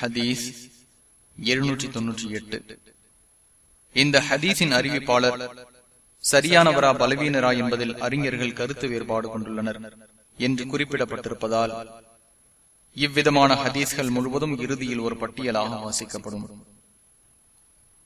ஹதீஸ் தொன்னூற்றி எட்டு. இந்த ஹதீஸின் அறிவிப்பாளர் சரியானவரா பலவீனரா என்பதில் அறிஞர்கள் கருத்து வேறுபாடு கொண்டுள்ளனர் என்று குறிப்பிடப்பட்டிருப்பதால் இவ்விதமான ஹதீஸ்கள் முழுவதும் இறுதியில் ஒரு பட்டியலாக வாசிக்கப்படும்.